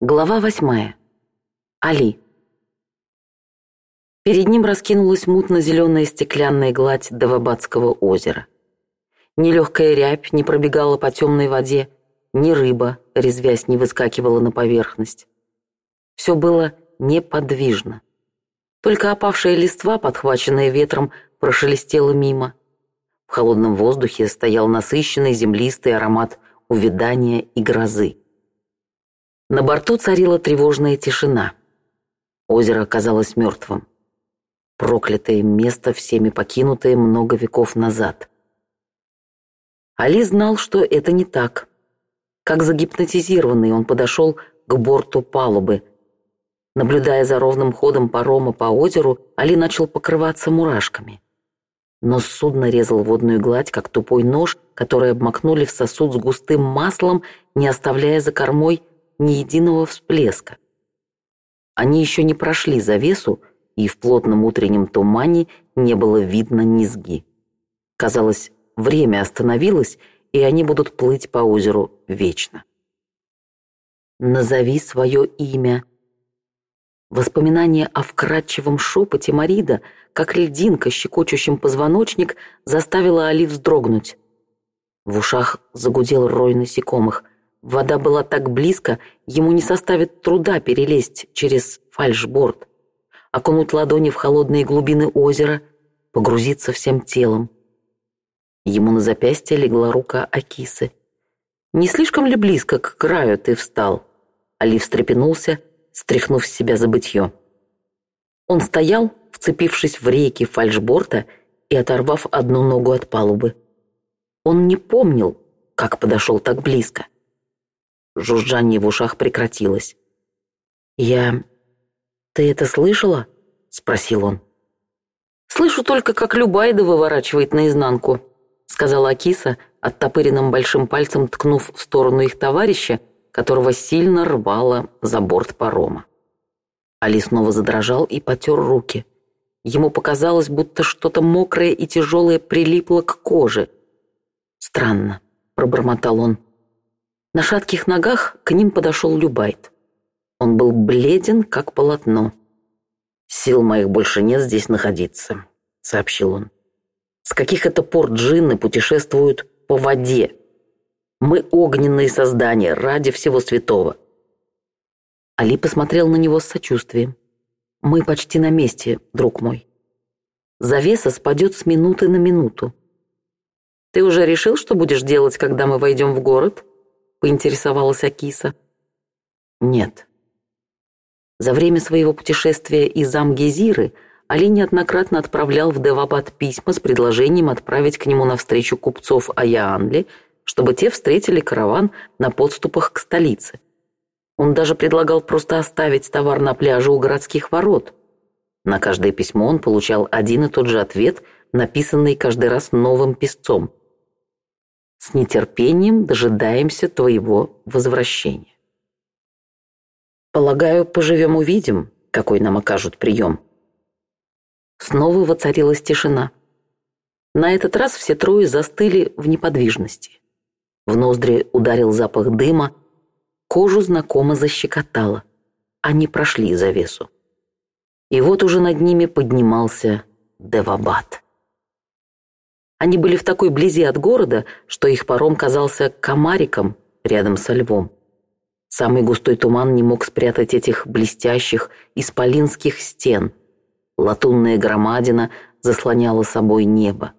Глава восьмая. Али. Перед ним раскинулась мутно-зеленая стеклянная гладь Давабадского озера. Ни легкая рябь не пробегала по темной воде, ни рыба, резвясь, не выскакивала на поверхность. Все было неподвижно. Только опавшая листва, подхваченная ветром, прошелестела мимо. В холодном воздухе стоял насыщенный землистый аромат увядания и грозы. На борту царила тревожная тишина. Озеро казалось мертвым. Проклятое место, всеми покинутое много веков назад. Али знал, что это не так. Как загипнотизированный, он подошел к борту палубы. Наблюдая за ровным ходом парома по озеру, Али начал покрываться мурашками. Но судно резал водную гладь, как тупой нож, который обмакнули в сосуд с густым маслом, не оставляя за кормой ни единого всплеска. Они еще не прошли завесу, и в плотном утреннем тумане не было видно низги. Казалось, время остановилось, и они будут плыть по озеру вечно. «Назови свое имя». Воспоминание о вкрадчивом шепоте Марида, как льдинка, щекочущим позвоночник, заставило Али вздрогнуть. В ушах загудел рой насекомых – Вода была так близко, ему не составит труда перелезть через фальшборд, окунуть ладони в холодные глубины озера, погрузиться всем телом. Ему на запястье легла рука Акисы. «Не слишком ли близко к краю ты встал?» Али встрепенулся, стряхнув с себя забытье. Он стоял, вцепившись в рейки фальшборта и оторвав одну ногу от палубы. Он не помнил, как подошел так близко. Жужжание в ушах прекратилось. «Я... Ты это слышала?» — спросил он. «Слышу только, как Любайда выворачивает наизнанку», — сказала Акиса, оттопыренным большим пальцем ткнув в сторону их товарища, которого сильно рвало за борт парома. Али снова задрожал и потер руки. Ему показалось, будто что-то мокрое и тяжелое прилипло к коже. «Странно», — пробормотал он. На шатких ногах к ним подошел Любайт. Он был бледен, как полотно. «Сил моих больше нет здесь находиться», — сообщил он. «С каких это пор джинны путешествуют по воде? Мы огненные создания, ради всего святого». Али посмотрел на него с сочувствием. «Мы почти на месте, друг мой. Завеса спадет с минуты на минуту. Ты уже решил, что будешь делать, когда мы войдем в город?» поинтересовалась Акиса. Нет. За время своего путешествия из Амгезиры Али неоднократно отправлял в Девабад письма с предложением отправить к нему навстречу купцов Аяанли, чтобы те встретили караван на подступах к столице. Он даже предлагал просто оставить товар на пляже у городских ворот. На каждое письмо он получал один и тот же ответ, написанный каждый раз новым писцом. С нетерпением дожидаемся твоего возвращения. Полагаю, поживем-увидим, какой нам окажут прием. Снова воцарилась тишина. На этот раз все трое застыли в неподвижности. В ноздри ударил запах дыма, кожу знакомо защекотало. Они прошли завесу. И вот уже над ними поднимался Девабад. Они были в такой близи от города, что их паром казался комариком рядом со львом. Самый густой туман не мог спрятать этих блестящих исполинских стен. Латунная громадина заслоняла собой небо.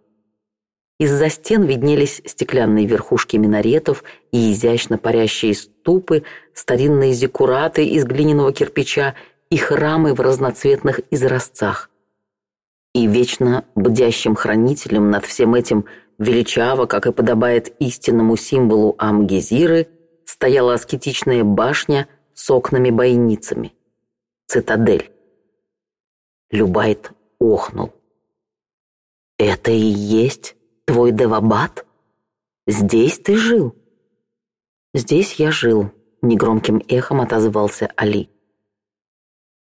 Из-за стен виднелись стеклянные верхушки минаретов и изящно парящие ступы, старинные зекураты из глиняного кирпича и храмы в разноцветных изразцах и вечно бдящим хранителем над всем этим величаво, как и подобает истинному символу Амгезиры, стояла аскетичная башня с окнами-бойницами. Цитадель. Любайт охнул. «Это и есть твой Девабад? Здесь ты жил?» «Здесь я жил», — негромким эхом отозвался Али.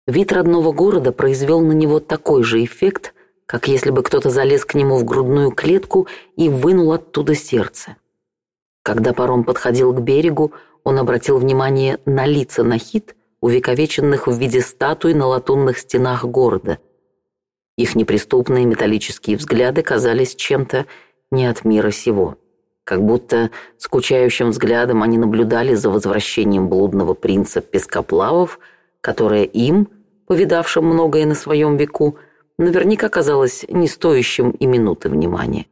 Вид родного города произвел на него такой же эффект, как если бы кто-то залез к нему в грудную клетку и вынул оттуда сердце. Когда паром подходил к берегу, он обратил внимание на лица нахит, увековеченных в виде статуй на латунных стенах города. Их неприступные металлические взгляды казались чем-то не от мира сего. Как будто скучающим взглядом они наблюдали за возвращением блудного принца Пескоплавов, которое им, повидавшим многое на своем веку, наверняка казалось не стоящим и минуты внимания.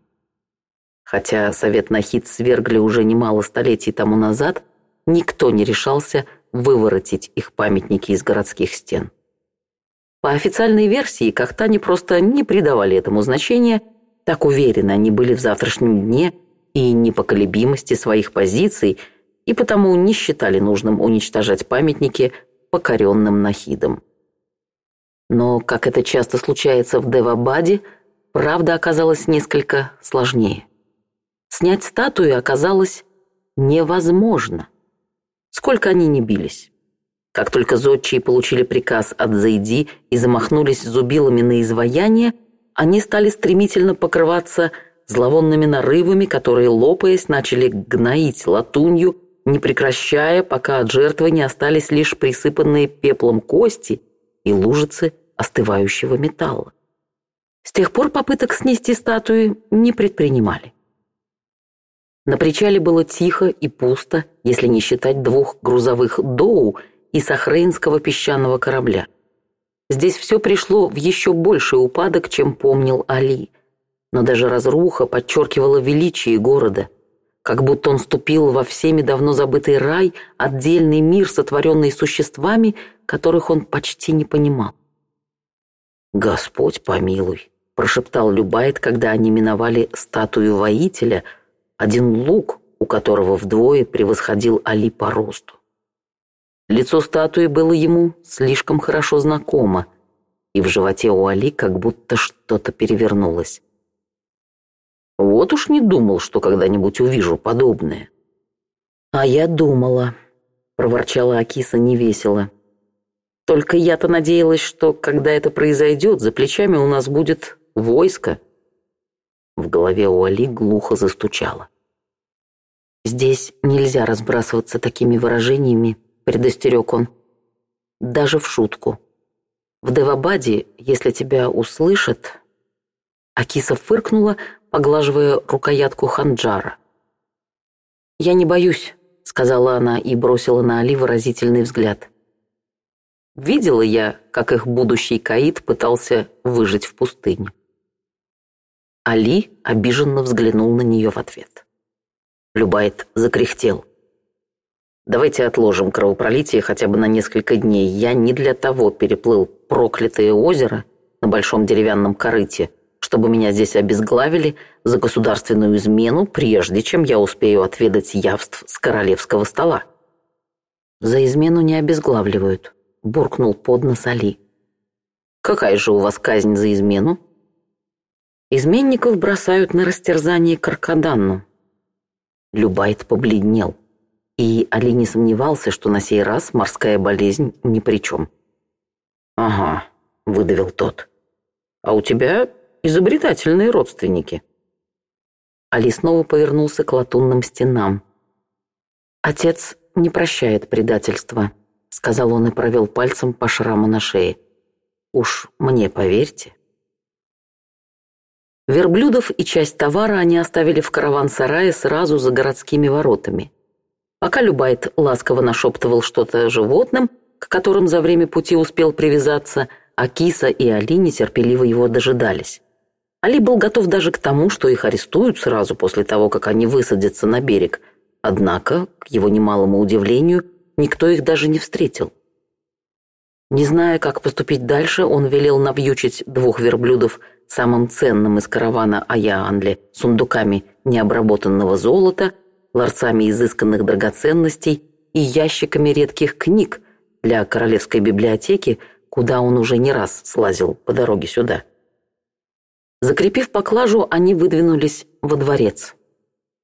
Хотя совет Нахид свергли уже немало столетий тому назад, никто не решался выворотить их памятники из городских стен. По официальной версии, кахтане просто не придавали этому значения, так уверенно они были в завтрашнем дне и непоколебимости своих позиций, и потому не считали нужным уничтожать памятники покоренным нахидам. Но, как это часто случается в Девабаде, правда оказалась несколько сложнее. Снять статую оказалось невозможно. Сколько они не бились. Как только зодчие получили приказ от Зайди и замахнулись зубилами на изваяние, они стали стремительно покрываться зловонными нарывами, которые, лопаясь, начали гноить латунью, не прекращая, пока от жертвы не остались лишь присыпанные пеплом кости – и лужицы остывающего металла. С тех пор попыток снести статуи не предпринимали. На причале было тихо и пусто, если не считать двух грузовых «Доу» и сахрейнского песчаного корабля. Здесь все пришло в еще больший упадок, чем помнил Али. Но даже разруха подчеркивала величие города – как будто он ступил во всеми давно забытый рай, отдельный мир, сотворенный существами, которых он почти не понимал. «Господь помилуй», — прошептал Любайт, когда они миновали статую воителя, один лук, у которого вдвое превосходил Али по росту. Лицо статуи было ему слишком хорошо знакомо, и в животе у Али как будто что-то перевернулось. Вот уж не думал, что когда-нибудь увижу подобное. А я думала, проворчала Акиса невесело. Только я-то надеялась, что когда это произойдет, за плечами у нас будет войско. В голове у Али глухо застучало. «Здесь нельзя разбрасываться такими выражениями», — предостерег он. «Даже в шутку. В Девабаде, если тебя услышат...» Акиса фыркнула, поглаживая рукоятку ханджара. «Я не боюсь», — сказала она и бросила на Али выразительный взгляд. Видела я, как их будущий Каид пытался выжить в пустыне. Али обиженно взглянул на нее в ответ. Любайт закряхтел. «Давайте отложим кровопролитие хотя бы на несколько дней. Я не для того переплыл проклятое озеро на большом деревянном корыте, чтобы меня здесь обезглавили за государственную измену, прежде чем я успею отведать явств с королевского стола. «За измену не обезглавливают», — буркнул под нос Али. «Какая же у вас казнь за измену?» «Изменников бросают на растерзание Каркаданну». Любайт побледнел, и Али не сомневался, что на сей раз морская болезнь ни при чем. «Ага», — выдавил тот. «А у тебя изобретательные родственники». Али снова повернулся к латунным стенам. «Отец не прощает предательства», — сказал он и провел пальцем по шраму на шее. «Уж мне поверьте». Верблюдов и часть товара они оставили в караван-сарае сразу за городскими воротами. Пока Любайт ласково нашептывал что-то животным, к которым за время пути успел привязаться, Акиса и Али нетерпеливо его дожидались. Али был готов даже к тому, что их арестуют сразу после того, как они высадятся на берег. Однако, к его немалому удивлению, никто их даже не встретил. Не зная, как поступить дальше, он велел навьючить двух верблюдов самым ценным из каравана Аяанле сундуками необработанного золота, ларцами изысканных драгоценностей и ящиками редких книг для королевской библиотеки, куда он уже не раз слазил по дороге сюда. Закрепив поклажу, они выдвинулись во дворец.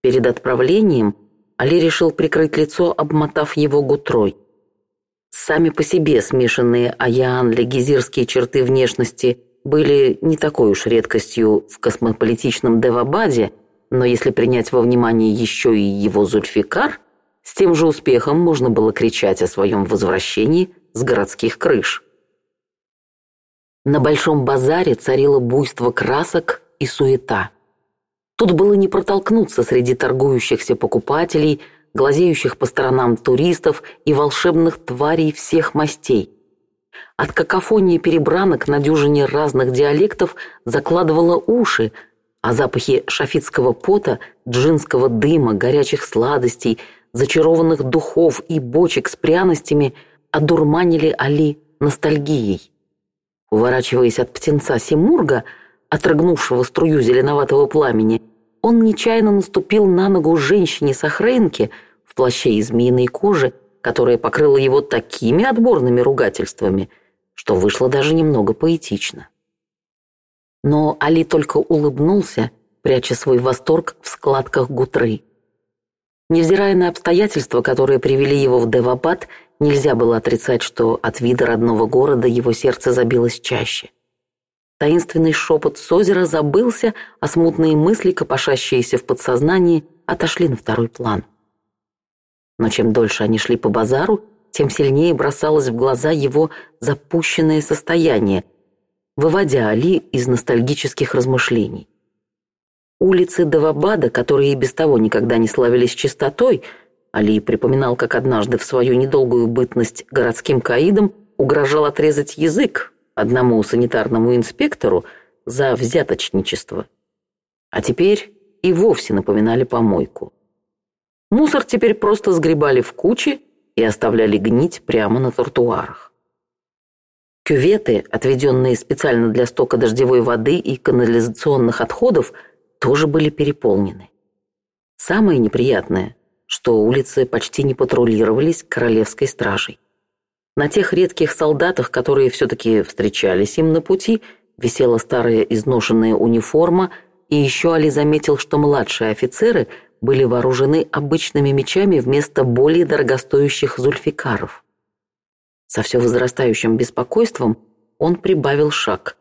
Перед отправлением Али решил прикрыть лицо, обмотав его гутрой. Сами по себе смешанные аяан-легизирские черты внешности были не такой уж редкостью в космополитичном Девабаде, но если принять во внимание еще и его Зульфикар, с тем же успехом можно было кричать о своем возвращении с городских крыш. На большом базаре царило буйство красок и суета. Тут было не протолкнуться среди торгующихся покупателей, глазеющих по сторонам туристов и волшебных тварей всех мастей. От какофонии перебранок на дюжине разных диалектов закладывало уши, а запахи шафитского пота, джинского дыма, горячих сладостей, зачарованных духов и бочек с пряностями одурманили Али ностальгией. Уворачиваясь от птенца Симурга, отрыгнувшего струю зеленоватого пламени, он нечаянно наступил на ногу женщине-сохрейнке в плаще из змеиной кожи, которая покрыла его такими отборными ругательствами, что вышло даже немного поэтично. Но Али только улыбнулся, пряча свой восторг в складках гутры. Невзирая на обстоятельства, которые привели его в Девабад, Нельзя было отрицать, что от вида родного города его сердце забилось чаще. Таинственный шепот с озера забылся, а смутные мысли, копошащиеся в подсознании, отошли на второй план. Но чем дольше они шли по базару, тем сильнее бросалось в глаза его запущенное состояние, выводя Али из ностальгических размышлений. Улицы Давабада, которые и без того никогда не славились чистотой – Али припоминал, как однажды в свою недолгую бытность городским каидом угрожал отрезать язык одному санитарному инспектору за взяточничество. А теперь и вовсе напоминали помойку. Мусор теперь просто сгребали в кучи и оставляли гнить прямо на тротуарах. Кюветы, отведенные специально для стока дождевой воды и канализационных отходов, тоже были переполнены. Самое неприятное что улицы почти не патрулировались королевской стражей. На тех редких солдатах, которые все-таки встречались им на пути, висела старая изношенная униформа, и еще Али заметил, что младшие офицеры были вооружены обычными мечами вместо более дорогостоящих зульфикаров. Со все возрастающим беспокойством он прибавил шаг.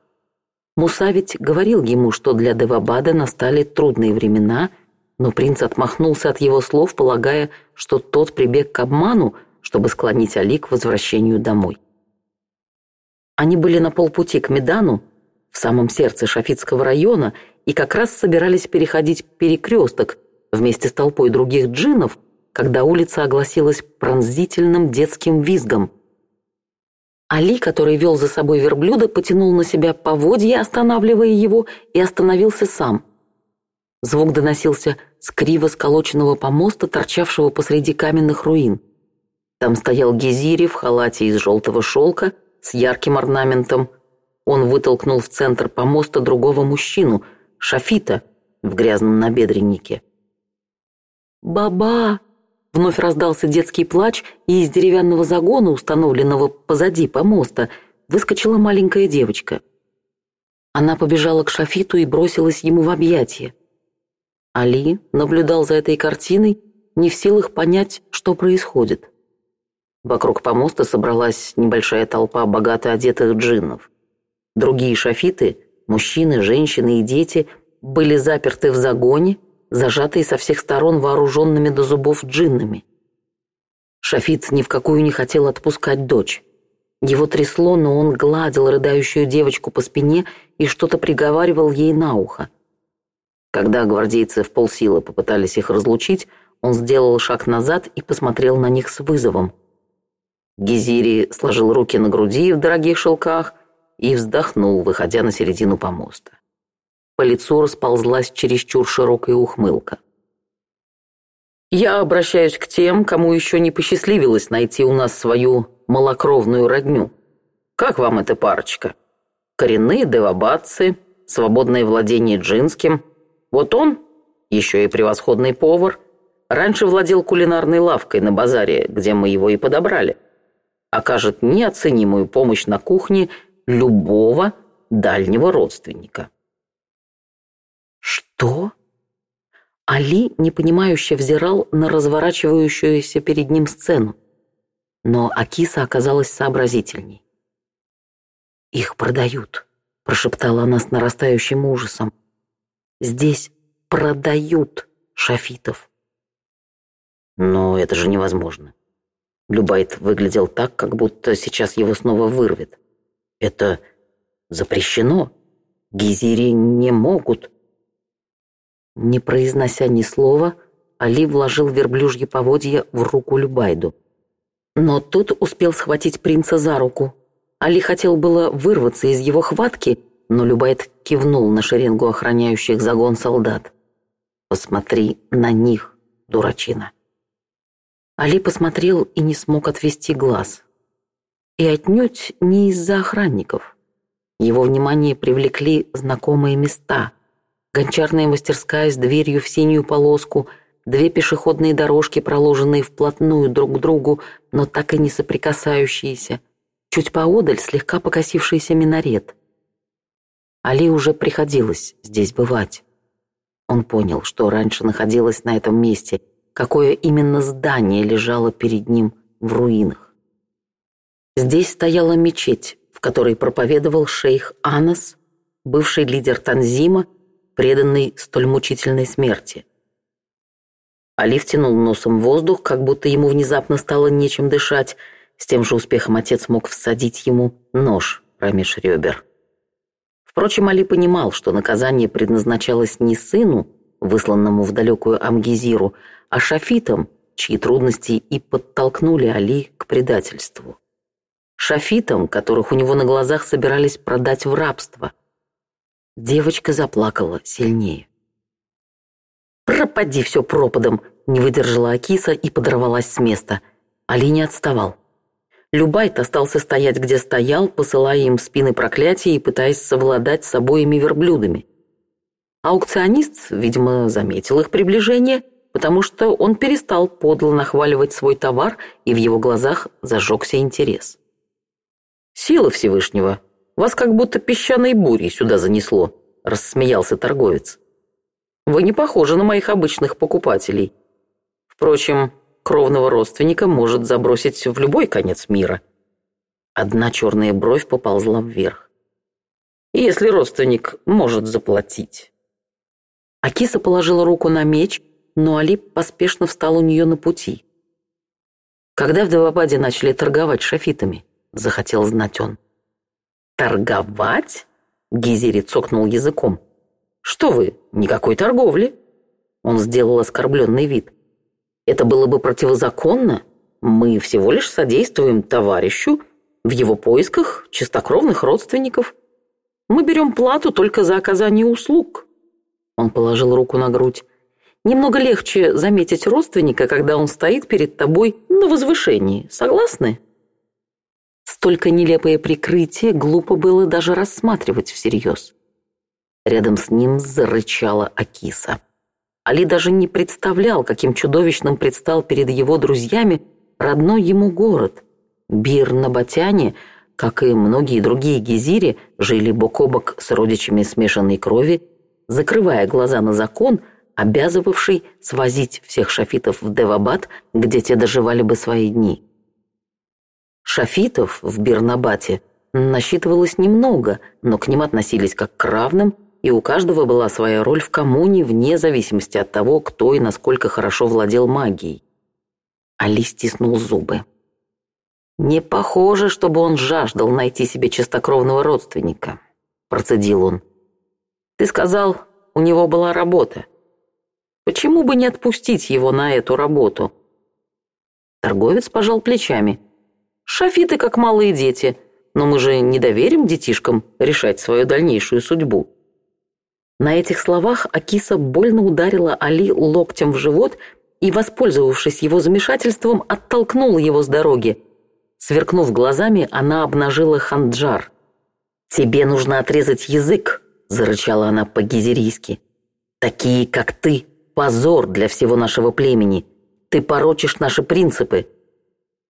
Муса ведь говорил ему, что для Девабада настали трудные времена – но принц отмахнулся от его слов, полагая, что тот прибег к обману, чтобы склонить Али к возвращению домой. Они были на полпути к Медану, в самом сердце Шафитского района, и как раз собирались переходить перекресток вместе с толпой других джинов, когда улица огласилась пронзительным детским визгом. Али, который вел за собой верблюда, потянул на себя поводья, останавливая его, и остановился сам. Звук доносился с криво сколоченного помоста, торчавшего посреди каменных руин. Там стоял Гизири в халате из желтого шелка с ярким орнаментом. Он вытолкнул в центр помоста другого мужчину, Шафита, в грязном набедреннике. «Баба!» — вновь раздался детский плач, и из деревянного загона, установленного позади помоста, выскочила маленькая девочка. Она побежала к Шафиту и бросилась ему в объятия. Али наблюдал за этой картиной, не в силах понять, что происходит. Вокруг помоста собралась небольшая толпа богато одетых джиннов. Другие шафиты, мужчины, женщины и дети, были заперты в загоне, зажатые со всех сторон вооруженными до зубов джиннами. Шафит ни в какую не хотел отпускать дочь. Его трясло, но он гладил рыдающую девочку по спине и что-то приговаривал ей на ухо. Когда гвардейцы в полсилы попытались их разлучить, он сделал шаг назад и посмотрел на них с вызовом. Гизири сложил руки на груди в дорогих шелках и вздохнул, выходя на середину помоста. По лицу расползлась чересчур широкая ухмылка. «Я обращаюсь к тем, кому еще не посчастливилось найти у нас свою малокровную родню. Как вам эта парочка? Коренные девабадцы, свободное владение джинским, вот он, еще и превосходный повар, раньше владел кулинарной лавкой на базаре, где мы его и подобрали, окажет неоценимую помощь на кухне любого дальнего родственника. Что? Али непонимающе взирал на разворачивающуюся перед ним сцену, но Акиса оказалась сообразительней. «Их продают», — прошептала она с нарастающим ужасом. Здесь продают шафитов. Но это же невозможно. Любайт выглядел так, как будто сейчас его снова вырвет. Это запрещено. Гизири не могут. Не произнося ни слова, Али вложил верблюжье поводья в руку Любайду. Но тут успел схватить принца за руку. Али хотел было вырваться из его хватки, но Любайт кивнул на шеренгу охраняющих загон солдат. «Посмотри на них, дурачина!» Али посмотрел и не смог отвести глаз. И отнюдь не из-за охранников. Его внимание привлекли знакомые места. Гончарная мастерская с дверью в синюю полоску, две пешеходные дорожки, проложенные вплотную друг к другу, но так и не соприкасающиеся. Чуть поодаль слегка покосившийся минарет. Али уже приходилось здесь бывать. Он понял, что раньше находилось на этом месте, какое именно здание лежало перед ним в руинах. Здесь стояла мечеть, в которой проповедовал шейх Анас, бывший лидер Танзима, преданный столь мучительной смерти. Али втянул носом воздух, как будто ему внезапно стало нечем дышать. С тем же успехом отец мог всадить ему нож промеж ребер. Впрочем, Али понимал, что наказание предназначалось не сыну, высланному в далекую Амгизиру, а шафитам, чьи трудности и подтолкнули Али к предательству. Шафитам, которых у него на глазах собирались продать в рабство. Девочка заплакала сильнее. «Пропади все пропадом!» — не выдержала Акиса и подорвалась с места. Али не отставал. Любайт остался стоять, где стоял, посылая им в спины проклятия и пытаясь совладать с обоими верблюдами. Аукционист, видимо, заметил их приближение, потому что он перестал подло нахваливать свой товар, и в его глазах зажегся интерес. «Сила Всевышнего! Вас как будто песчаной бурей сюда занесло», — рассмеялся торговец. «Вы не похожи на моих обычных покупателей. Впрочем, кровного родственника может забросить в любой конец мира. Одна черная бровь поползла вверх. Если родственник может заплатить. Акиса положила руку на меч, но Алип поспешно встал у нее на пути. Когда в Давабаде начали торговать шафитами, захотел знать он. «Торговать?» — Гизери цокнул языком. «Что вы, никакой торговли!» Он сделал оскорбленный вид. Это было бы противозаконно. Мы всего лишь содействуем товарищу в его поисках чистокровных родственников. Мы берем плату только за оказание услуг». Он положил руку на грудь. «Немного легче заметить родственника, когда он стоит перед тобой на возвышении. Согласны?» Столько нелепое прикрытие глупо было даже рассматривать всерьез. Рядом с ним зарычала Акиса. Али даже не представлял, каким чудовищным предстал перед его друзьями родной ему город. Бир-Набатяне, как и многие другие гизири, жили бок о бок с родичами смешанной крови, закрывая глаза на закон, обязывавший свозить всех шафитов в Девабад, где те доживали бы свои дни. Шафитов в Бирнабате насчитывалось немного, но к ним относились как к равным – и у каждого была своя роль в коммуне вне зависимости от того, кто и насколько хорошо владел магией. Али стиснул зубы. «Не похоже, чтобы он жаждал найти себе чистокровного родственника», – процедил он. «Ты сказал, у него была работа. Почему бы не отпустить его на эту работу?» Торговец пожал плечами. «Шафиты, как малые дети, но мы же не доверим детишкам решать свою дальнейшую судьбу». На этих словах Акиса больно ударила Али локтем в живот и, воспользовавшись его замешательством, оттолкнула его с дороги. Сверкнув глазами, она обнажила ханджар. «Тебе нужно отрезать язык», — зарычала она по-гизерийски. «Такие, как ты, позор для всего нашего племени. Ты порочишь наши принципы».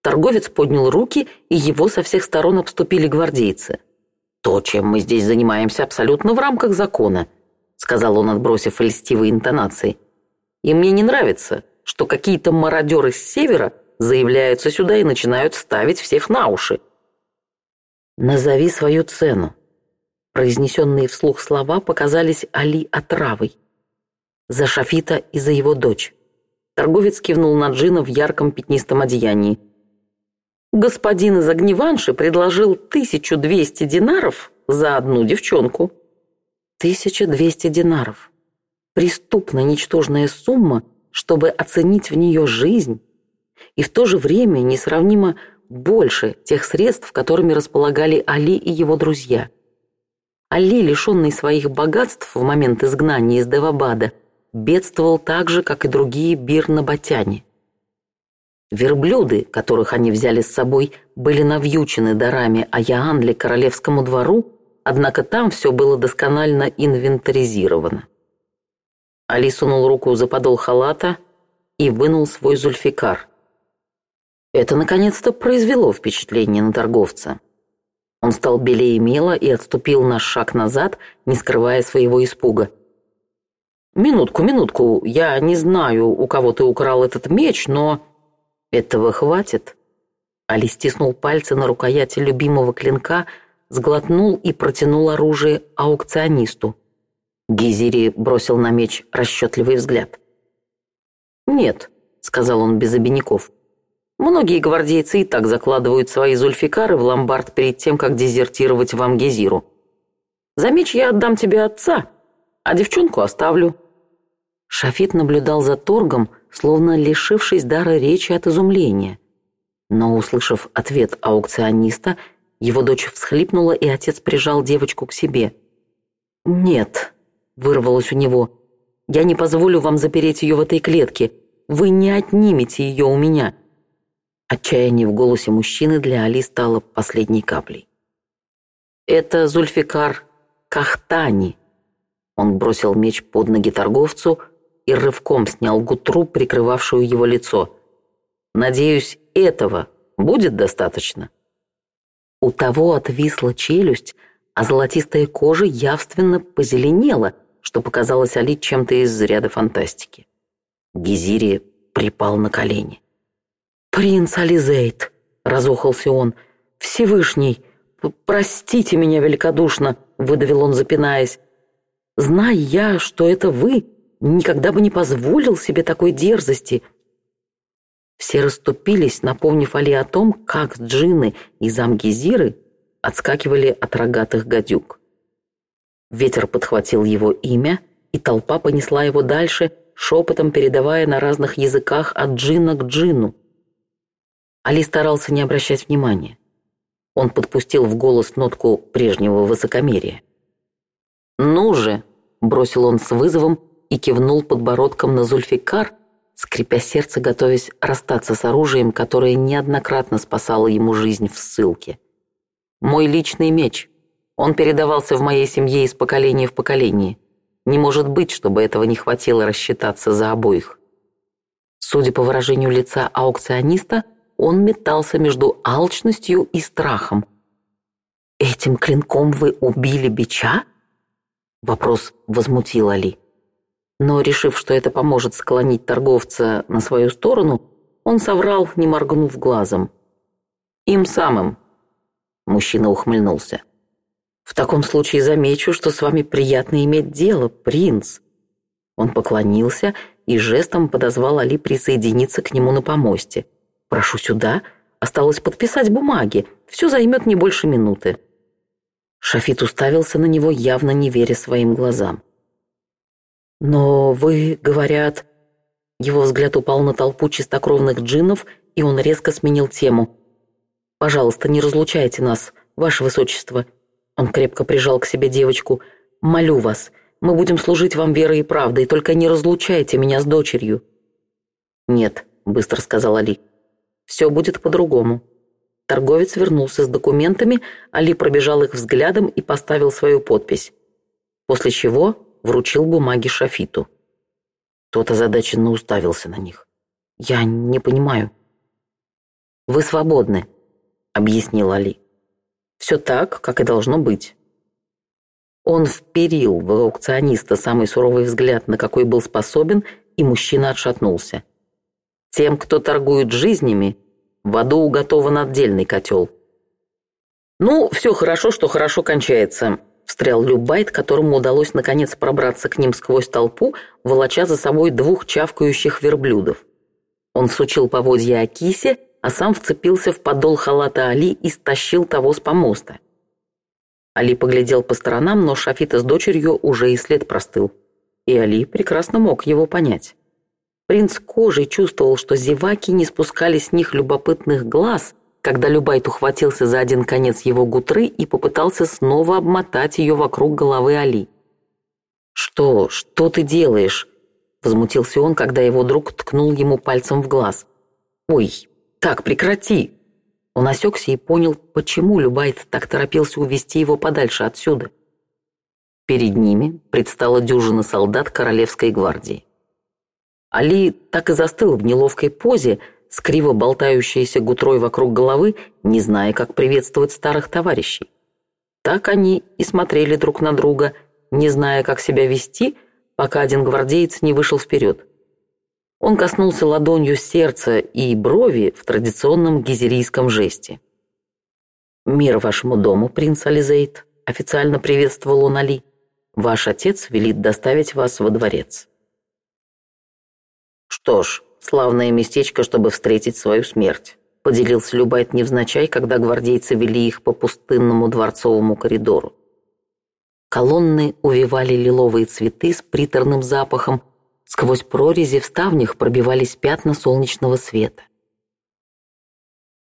Торговец поднял руки, и его со всех сторон обступили гвардейцы. «То, чем мы здесь занимаемся, абсолютно в рамках закона», сказал он, отбросив льстивые интонации. «И мне не нравится, что какие-то мародеры с севера заявляются сюда и начинают ставить всех на уши». «Назови свою цену». Произнесенные вслух слова показались Али отравой. За Шафита и за его дочь. Торговец кивнул на Джина в ярком пятнистом одеянии. «Господин из Огневанши предложил 1200 динаров за одну девчонку». 1200 динаров. Преступно ничтожная сумма, чтобы оценить в нее жизнь, и в то же время несравнимо больше тех средств, которыми располагали Али и его друзья. Али, лишенный своих богатств в момент изгнания из Девабада, бедствовал так же, как и другие бирноботяне. Верблюды, которых они взяли с собой, были навьючены дарами Аяан ли королевскому двору, Однако там все было досконально инвентаризировано. Али сунул руку за подол халата и вынул свой зульфикар. Это, наконец-то, произвело впечатление на торговца. Он стал белее мела и отступил на шаг назад, не скрывая своего испуга. «Минутку, минутку, я не знаю, у кого ты украл этот меч, но...» «Этого хватит?» Али стиснул пальцы на рукояти любимого клинка – сглотнул и протянул оружие аукционисту. Гизери бросил на меч расчетливый взгляд. «Нет», — сказал он без обиняков. «Многие гвардейцы и так закладывают свои зульфикары в ломбард перед тем, как дезертировать в Амгизиру. За меч я отдам тебе отца, а девчонку оставлю». Шафит наблюдал за торгом, словно лишившись дара речи от изумления. Но, услышав ответ аукциониста, — его дочь всхлипнула, и отец прижал девочку к себе. «Нет», — вырвалось у него, — «я не позволю вам запереть ее в этой клетке. Вы не отнимете ее у меня». Отчаяние в голосе мужчины для Али стало последней каплей. «Это Зульфикар Кахтани». Он бросил меч под ноги торговцу и рывком снял гутру, прикрывавшую его лицо. «Надеюсь, этого будет достаточно?» У того отвисла челюсть, а золотистая кожа явственно позеленела, что показалось Али чем-то из ряда фантастики. Гизири припал на колени. «Принц Ализейд!» — разохался он. «Всевышний! Простите меня великодушно!» — выдавил он, запинаясь. «Знай я, что это вы, никогда бы не позволил себе такой дерзости, все расступились, напомнив Али о том, как джинны и замгизиры отскакивали от рогатых гадюк. Ветер подхватил его имя, и толпа понесла его дальше, шепотом передавая на разных языках от джина к джину. Али старался не обращать внимания. Он подпустил в голос нотку прежнего высокомерия. «Ну же!» – бросил он с вызовом и кивнул подбородком на Зульфикар – скрипя сердце, готовясь расстаться с оружием, которое неоднократно спасало ему жизнь в ссылке. «Мой личный меч. Он передавался в моей семье из поколения в поколение. Не может быть, чтобы этого не хватило рассчитаться за обоих». Судя по выражению лица аукциониста, он метался между алчностью и страхом. «Этим клинком вы убили бича?» Вопрос возмутил Али. Но, решив, что это поможет склонить торговца на свою сторону, он соврал, не моргнув глазом. «Им самым», — мужчина ухмыльнулся. «В таком случае замечу, что с вами приятно иметь дело, принц». Он поклонился и жестом подозвал Али присоединиться к нему на помосте. «Прошу сюда. Осталось подписать бумаги. Все займет не больше минуты». Шафит уставился на него, явно не веря своим глазам. «Но вы, говорят...» Его взгляд упал на толпу чистокровных джиннов, и он резко сменил тему. «Пожалуйста, не разлучайте нас, ваше высочество». Он крепко прижал к себе девочку. «Молю вас, мы будем служить вам верой и правдой, только не разлучайте меня с дочерью». «Нет», — быстро сказал Али. «Все будет по-другому». Торговец вернулся с документами, Али пробежал их взглядом и поставил свою подпись. После чего вручил бумаги Шафиту. Тот озадаченно уставился на них. «Я не понимаю». «Вы свободны», — объяснил Али. «Все так, как и должно быть». Он вперил в аукциониста самый суровый взгляд, на какой был способен, и мужчина отшатнулся. «Тем, кто торгует жизнями, в аду уготован отдельный котел». «Ну, все хорошо, что хорошо кончается», встрял Любайт, которому удалось наконец пробраться к ним сквозь толпу, волоча за собой двух чавкающих верблюдов. Он всучил поводья Акисе, а сам вцепился в подол халата Али и стащил того с помоста. Али поглядел по сторонам, но Шафита с дочерью уже и след простыл. И Али прекрасно мог его понять. Принц кожей чувствовал, что зеваки не спускали с них любопытных глаз, когда Любайт ухватился за один конец его гутры и попытался снова обмотать ее вокруг головы Али. «Что? Что ты делаешь?» — возмутился он, когда его друг ткнул ему пальцем в глаз. «Ой, так, прекрати!» Он осекся и понял, почему Любайт так торопился увести его подальше отсюда. Перед ними предстала дюжина солдат Королевской гвардии. Али так и застыл в неловкой позе, — с криво болтающейся гутрой вокруг головы, не зная, как приветствовать старых товарищей. Так они и смотрели друг на друга, не зная, как себя вести, пока один гвардеец не вышел вперед. Он коснулся ладонью сердца и брови в традиционном гизерийском жесте. «Мир вашему дому, принц Ализейд», — официально приветствовал он Али. «Ваш отец велит доставить вас во дворец». «Что ж, Славное местечко, чтобы встретить свою смерть. Поделился Любайт невзначай, когда гвардейцы вели их по пустынному дворцовому коридору. Колонны увивали лиловые цветы с приторным запахом, сквозь прорези в ставнях пробивались пятна солнечного света.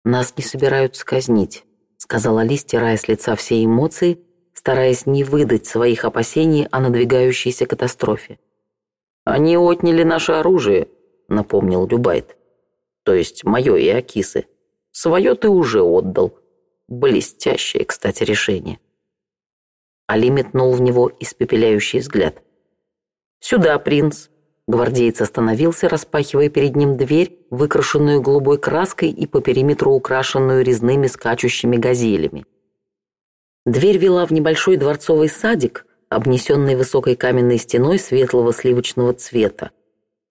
«Нас не собираются казнить», — сказала Ли, стирая с лица все эмоции, стараясь не выдать своих опасений о надвигающейся катастрофе. «Они отняли наше оружие», напомнил Дюбайт. То есть мое и Акисы. Свое ты уже отдал. Блестящее, кстати, решение. Али метнул в него испепеляющий взгляд. «Сюда, принц!» Гвардеец остановился, распахивая перед ним дверь, выкрашенную голубой краской и по периметру украшенную резными скачущими газелями. Дверь вела в небольшой дворцовый садик, обнесенный высокой каменной стеной светлого сливочного цвета.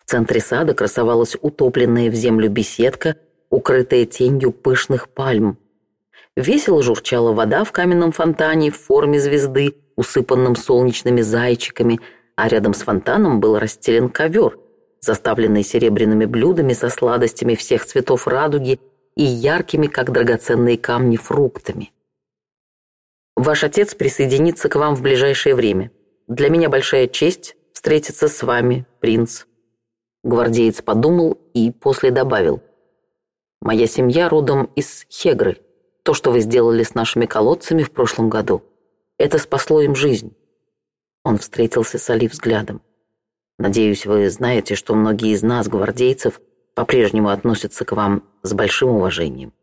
В центре сада красовалась утопленная в землю беседка, укрытая тенью пышных пальм. Весело журчала вода в каменном фонтане в форме звезды, усыпанном солнечными зайчиками, а рядом с фонтаном был расстелен ковер, заставленный серебряными блюдами со сладостями всех цветов радуги и яркими, как драгоценные камни, фруктами. Ваш отец присоединится к вам в ближайшее время. Для меня большая честь встретиться с вами, принц», Гвардеец подумал и после добавил. «Моя семья родом из Хегры. То, что вы сделали с нашими колодцами в прошлом году, это спасло им жизнь». Он встретился с Али взглядом. «Надеюсь, вы знаете, что многие из нас, гвардейцев, по-прежнему относятся к вам с большим уважением».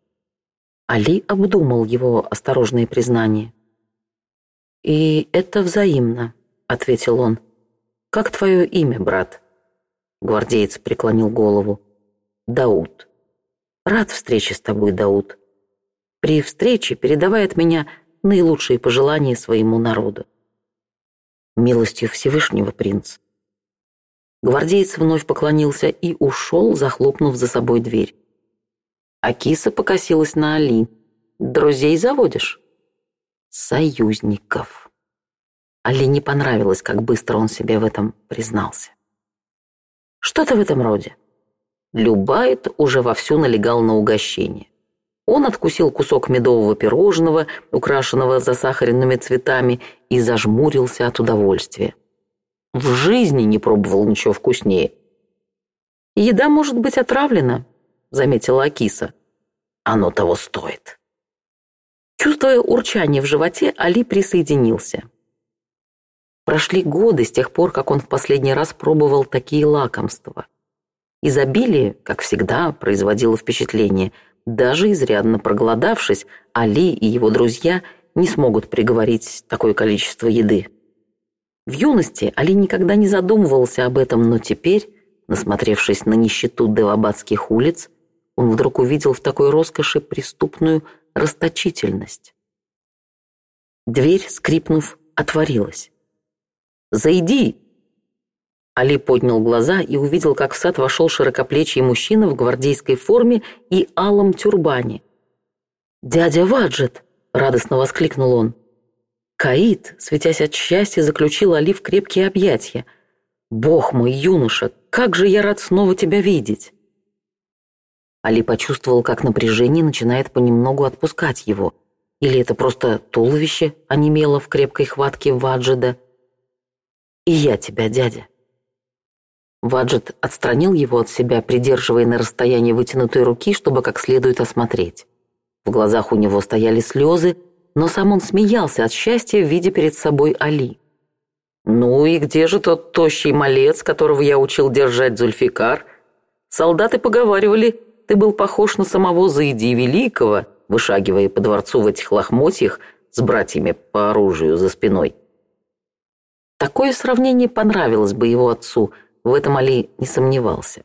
Али обдумал его осторожные признания. «И это взаимно», — ответил он. «Как твое имя, брат?» Гвардеец преклонил голову. «Дауд. Рад встрече с тобой, Дауд. При встрече передавай от меня наилучшие пожелания своему народу». «Милостью Всевышнего, принц». Гвардеец вновь поклонился и ушел, захлопнув за собой дверь. Акиса покосилась на Али. «Друзей заводишь?» «Союзников». Али не понравилось, как быстро он себе в этом признался. Что-то в этом роде. Любайт уже вовсю налегал на угощение. Он откусил кусок медового пирожного, украшенного засахаренными цветами, и зажмурился от удовольствия. В жизни не пробовал ничего вкуснее. «Еда может быть отравлена», — заметила Акиса. «Оно того стоит». Чувствуя урчание в животе, Али присоединился. Прошли годы с тех пор, как он в последний раз пробовал такие лакомства. Изобилие, как всегда, производило впечатление. Даже изрядно проголодавшись, Али и его друзья не смогут приговорить такое количество еды. В юности Али никогда не задумывался об этом, но теперь, насмотревшись на нищету девабадских улиц, он вдруг увидел в такой роскоши преступную расточительность. Дверь, скрипнув, отворилась. Зайди!» Али поднял глаза и увидел, как в сад вошел широкоплечий мужчина в гвардейской форме и алом тюрбане. «Дядя Ваджет!» — радостно воскликнул он. Каид, светясь от счастья, заключил Али в крепкие объятия. «Бог мой, юноша, как же я рад снова тебя видеть!» Али почувствовал, как напряжение начинает понемногу отпускать его. Или это просто туловище онемело в крепкой хватке Ваджеда — и я тебя, дядя». Ваджет отстранил его от себя, придерживая на расстоянии вытянутой руки, чтобы как следует осмотреть. В глазах у него стояли слезы, но сам он смеялся от счастья, видя перед собой Али. «Ну и где же тот тощий малец, которого я учил держать Зульфикар? Солдаты поговаривали, ты был похож на самого Заиди Великого, вышагивая по дворцу в этих лохмотьях с братьями по оружию за спиной. Такое сравнение понравилось бы его отцу, в этом Али не сомневался.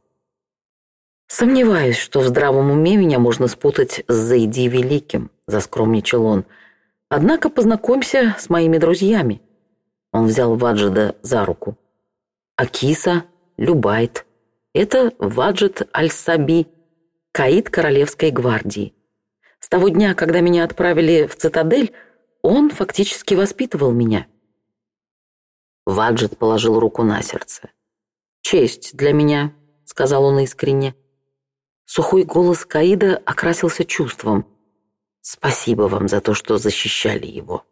«Сомневаюсь, что в здравом уме меня можно спутать с Зайди Великим», — заскромничал он. «Однако познакомься с моими друзьями». Он взял Ваджида за руку. «Акиса, Любайт. Это Ваджид Аль-Саби, каид Королевской гвардии. С того дня, когда меня отправили в цитадель, он фактически воспитывал меня». Ваджет положил руку на сердце. «Честь для меня», — сказал он искренне. Сухой голос Каида окрасился чувством. «Спасибо вам за то, что защищали его».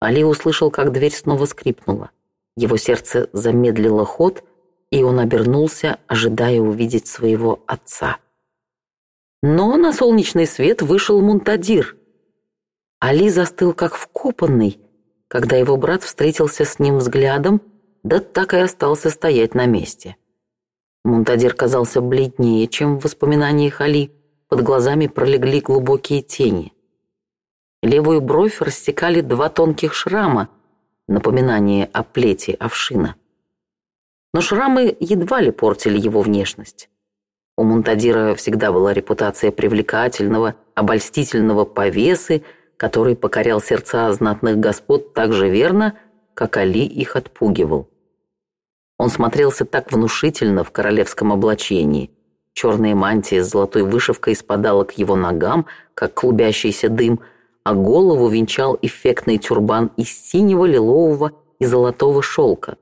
Али услышал, как дверь снова скрипнула. Его сердце замедлило ход, и он обернулся, ожидая увидеть своего отца. Но на солнечный свет вышел Мунтадир. Али застыл, как вкопанный — когда его брат встретился с ним взглядом, да так и остался стоять на месте. Мунтадир казался бледнее, чем в воспоминаниях Али, под глазами пролегли глубокие тени. Левую бровь рассекали два тонких шрама, напоминание о плете овшина. Но шрамы едва ли портили его внешность. У Мунтадира всегда была репутация привлекательного, обольстительного повесы – который покорял сердца знатных господ так же верно, как Али их отпугивал. Он смотрелся так внушительно в королевском облачении. Черная мантия с золотой вышивкой спадала к его ногам, как клубящийся дым, а голову венчал эффектный тюрбан из синего, лилового и золотого шелка.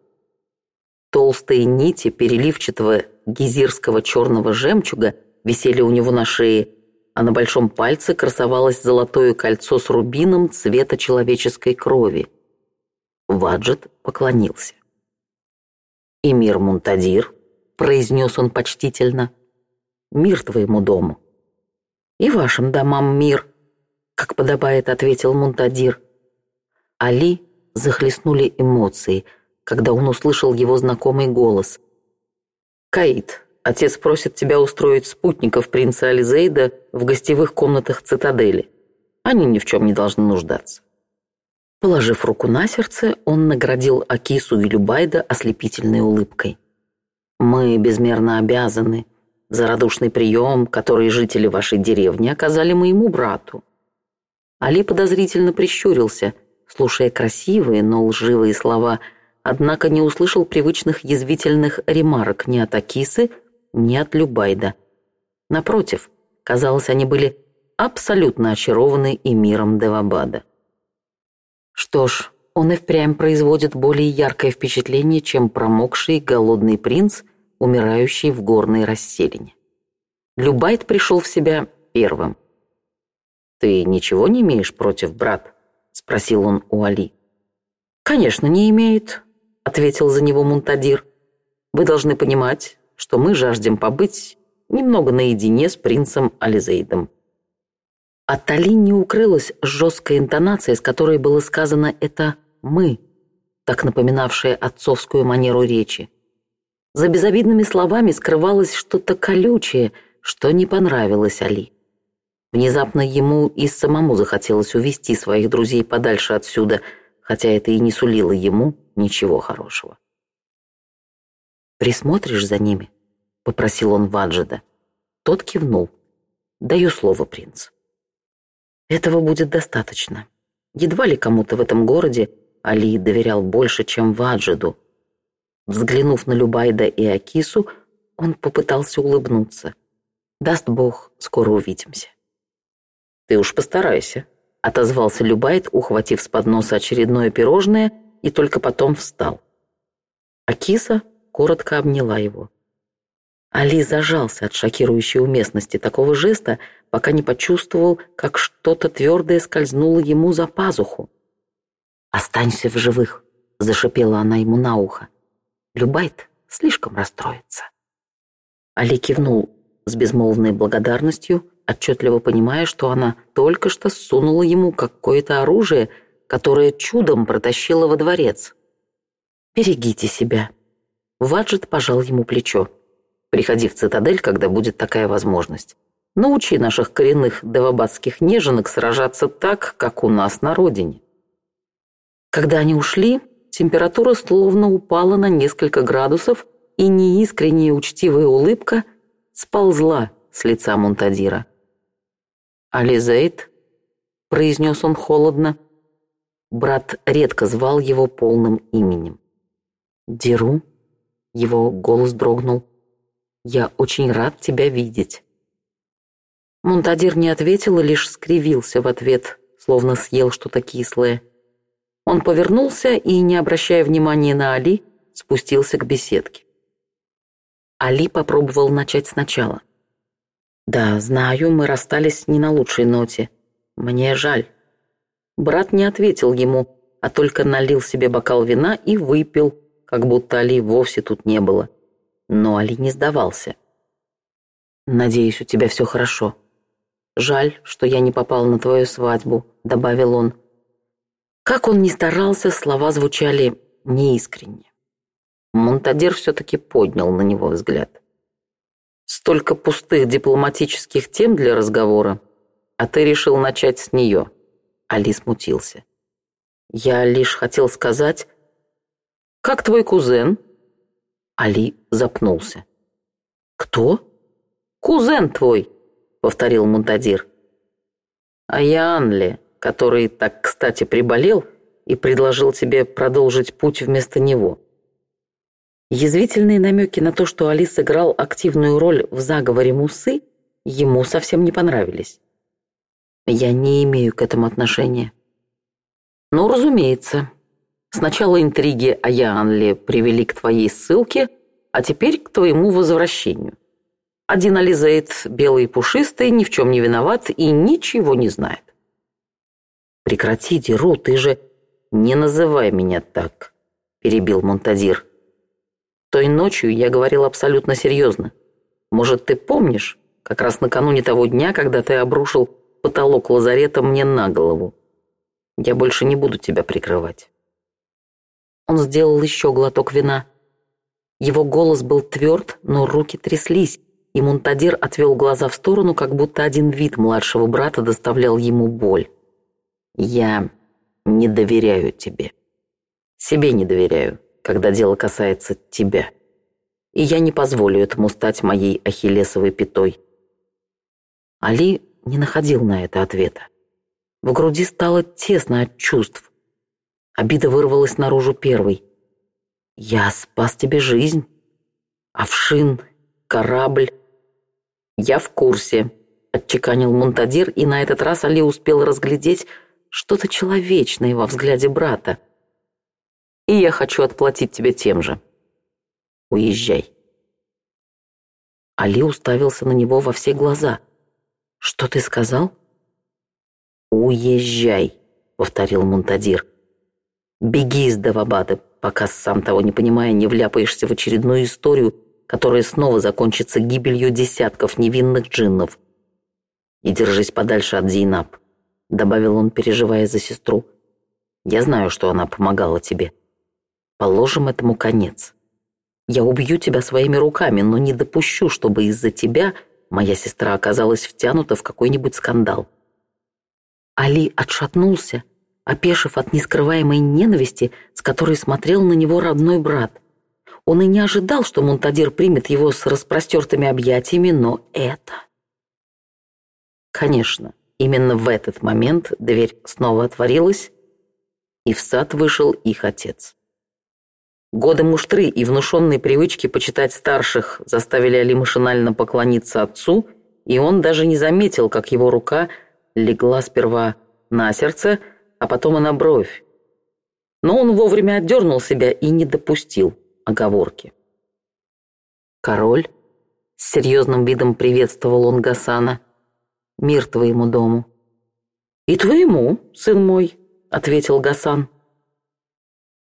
Толстые нити переливчатого гизирского черного жемчуга висели у него на шее, а на большом пальце красовалось золотое кольцо с рубином цвета человеческой крови. Ваджет поклонился. «Эмир Мунтадир», — произнес он почтительно, — «мир твоему дому». «И вашим домам мир», — как подобает, ответил Мунтадир. Али захлестнули эмоции, когда он услышал его знакомый голос. «Каид, Отец просит тебя устроить спутников принца Ализейда в гостевых комнатах цитадели. Они ни в чем не должны нуждаться». Положив руку на сердце, он наградил Акису и Любайда ослепительной улыбкой. «Мы безмерно обязаны за радушный прием, который жители вашей деревни оказали моему брату». Али подозрительно прищурился, слушая красивые, но лживые слова, однако не услышал привычных язвительных ремарок ни от Акисы, не от Любайда. Напротив, казалось, они были абсолютно очарованы и миром Девабада. Что ж, он и впрямь производит более яркое впечатление, чем промокший голодный принц, умирающий в горной расселине. Любайд пришел в себя первым. «Ты ничего не имеешь против, брат?» — спросил он у Али. «Конечно, не имеет», — ответил за него Мунтадир. «Вы должны понимать, что мы жаждем побыть немного наедине с принцем Ализейдом. От Тали не укрылась жесткая интонация, с которой было сказано «это мы», так напоминавшая отцовскую манеру речи. За безобидными словами скрывалось что-то колючее, что не понравилось Али. Внезапно ему и самому захотелось увести своих друзей подальше отсюда, хотя это и не сулило ему ничего хорошего. «Присмотришь за ними?» — попросил он Ванжида. Тот кивнул. «Даю слово, принц». «Этого будет достаточно. Едва ли кому-то в этом городе Али доверял больше, чем Ваджиду. Взглянув на Любайда и Акису, он попытался улыбнуться. «Даст Бог, скоро увидимся». «Ты уж постарайся», — отозвался Любайд, ухватив с подноса очередное пирожное, и только потом встал. Акиса коротко обняла его. Али зажался от шокирующей неуместности такого жеста, пока не почувствовал, как что-то твердое скользнуло ему за пазуху. «Останься в живых», — зашипела она ему на ухо. «Любайт слишком расстроится». Али кивнул с безмолвной благодарностью, отчетливо понимая, что она только что сунула ему какое-то оружие, которое чудом протащило во дворец. «Берегите себя», Ваджет пожал ему плечо. «Приходи в цитадель, когда будет такая возможность. Научи наших коренных девабадских неженок сражаться так, как у нас на родине». Когда они ушли, температура словно упала на несколько градусов, и неискренняя учтивая улыбка сползла с лица Монтадира. «Ализейд?» — произнес он холодно. Брат редко звал его полным именем. «Деру?» Его голос дрогнул. «Я очень рад тебя видеть». Монтадир не ответил и лишь скривился в ответ, словно съел что-то кислое. Он повернулся и, не обращая внимания на Али, спустился к беседке. Али попробовал начать сначала. «Да, знаю, мы расстались не на лучшей ноте. Мне жаль». Брат не ответил ему, а только налил себе бокал вина и выпил, как будто Али вовсе тут не было. Но Али не сдавался. «Надеюсь, у тебя все хорошо. Жаль, что я не попал на твою свадьбу», — добавил он. Как он ни старался, слова звучали неискренне. Монтадер все-таки поднял на него взгляд. «Столько пустых дипломатических тем для разговора, а ты решил начать с нее». Али смутился. «Я лишь хотел сказать, как твой кузен?» Али запнулся. «Кто?» «Кузен твой», — повторил Монтадир. «А я Анли, который так, кстати, приболел и предложил тебе продолжить путь вместо него». Язвительные намеки на то, что Али сыграл активную роль в заговоре Мусы, ему совсем не понравились. «Я не имею к этому отношения». «Ну, разумеется», Сначала интриги о Яанле привели к твоей ссылке, а теперь к твоему возвращению. Один Ализейд, белый и пушистый, ни в чем не виноват и ничего не знает. «Прекрати, Деру, ты же...» «Не называй меня так», — перебил Монтадир. «Той ночью я говорил абсолютно серьезно. Может, ты помнишь, как раз накануне того дня, когда ты обрушил потолок лазарета мне на голову? Я больше не буду тебя прикрывать». Он сделал еще глоток вина. Его голос был тверд, но руки тряслись, и Мунтадир отвел глаза в сторону, как будто один вид младшего брата доставлял ему боль. «Я не доверяю тебе. Себе не доверяю, когда дело касается тебя. И я не позволю этому стать моей ахиллесовой пятой». Али не находил на это ответа. В груди стало тесно от чувств, Обида вырвалась наружу первой. «Я спас тебе жизнь. Овшин, корабль». «Я в курсе», — отчеканил монтадир, и на этот раз Али успел разглядеть что-то человечное во взгляде брата. «И я хочу отплатить тебе тем же. Уезжай». Али уставился на него во все глаза. «Что ты сказал?» «Уезжай», — повторил Мунтадир. Беги из Давабады, пока сам того не понимая, не вляпаешься в очередную историю, которая снова закончится гибелью десятков невинных джиннов. И держись подальше от Зейнаб, добавил он, переживая за сестру. Я знаю, что она помогала тебе. Положим этому конец. Я убью тебя своими руками, но не допущу, чтобы из-за тебя моя сестра оказалась втянута в какой-нибудь скандал. Али отшатнулся, — опешив от нескрываемой ненависти, с которой смотрел на него родной брат. Он и не ожидал, что Монтадир примет его с распростертыми объятиями, но это... Конечно, именно в этот момент дверь снова отворилась, и в сад вышел их отец. Годы муштры и внушенные привычки почитать старших заставили Али машинально поклониться отцу, и он даже не заметил, как его рука легла сперва на сердце, а потом и на бровь. Но он вовремя отдернул себя и не допустил оговорки. «Король?» — с серьезным видом приветствовал он Гасана. «Мир твоему дому». «И твоему, сын мой», — ответил Гасан.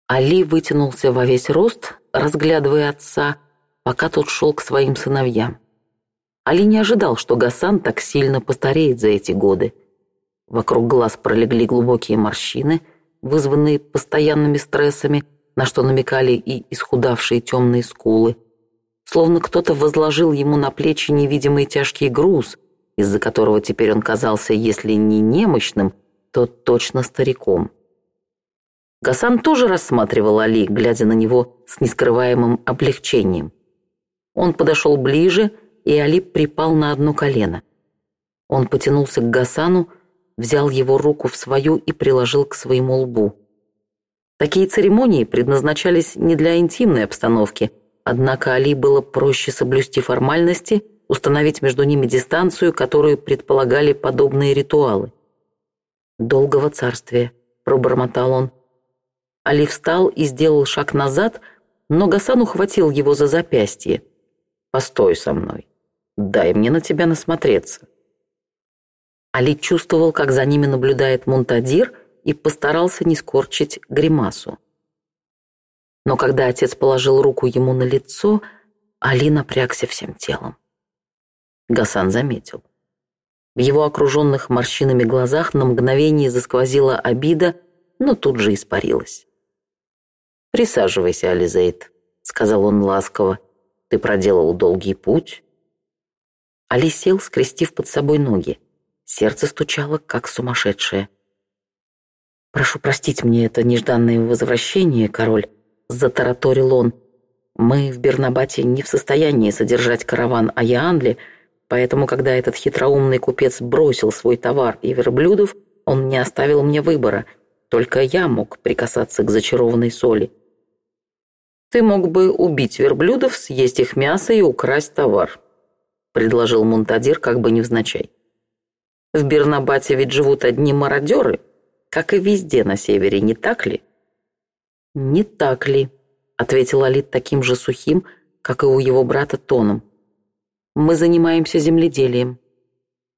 Али вытянулся во весь рост, разглядывая отца, пока тот шел к своим сыновьям. Али не ожидал, что Гасан так сильно постареет за эти годы. Вокруг глаз пролегли глубокие морщины, вызванные постоянными стрессами, на что намекали и исхудавшие темные скулы. Словно кто-то возложил ему на плечи невидимый тяжкий груз, из-за которого теперь он казался, если не немощным, то точно стариком. Гасан тоже рассматривал Али, глядя на него с нескрываемым облегчением. Он подошел ближе, и Али припал на одно колено. Он потянулся к Гасану, взял его руку в свою и приложил к своему лбу. Такие церемонии предназначались не для интимной обстановки, однако Али было проще соблюсти формальности, установить между ними дистанцию, которую предполагали подобные ритуалы. «Долгого царствия», — пробормотал он. Али встал и сделал шаг назад, но Гасан ухватил его за запястье. «Постой со мной. Дай мне на тебя насмотреться». Али чувствовал, как за ними наблюдает Мунтадир, и постарался не скорчить гримасу. Но когда отец положил руку ему на лицо, Али напрягся всем телом. Гасан заметил. В его окруженных морщинами глазах на мгновение засквозила обида, но тут же испарилась. «Присаживайся, Ализейд», — сказал он ласково. «Ты проделал долгий путь». Али сел, скрестив под собой ноги. Сердце стучало, как сумасшедшее. «Прошу простить мне это нежданное возвращение, король», — затараторил он. «Мы в Бернабате не в состоянии содержать караван Аяанли, поэтому, когда этот хитроумный купец бросил свой товар и верблюдов, он не оставил мне выбора. Только я мог прикасаться к зачарованной соли». «Ты мог бы убить верблюдов, съесть их мясо и украсть товар», — предложил Мунтадир как бы невзначай. В Бернабате ведь живут одни мародеры, как и везде на севере, не так ли?» «Не так ли», — ответил Алит таким же сухим, как и у его брата тоном. «Мы занимаемся земледелием.